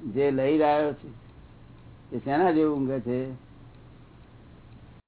જે લઈ રહ્યો છે એ શેના જેવું ઊંઘે છે?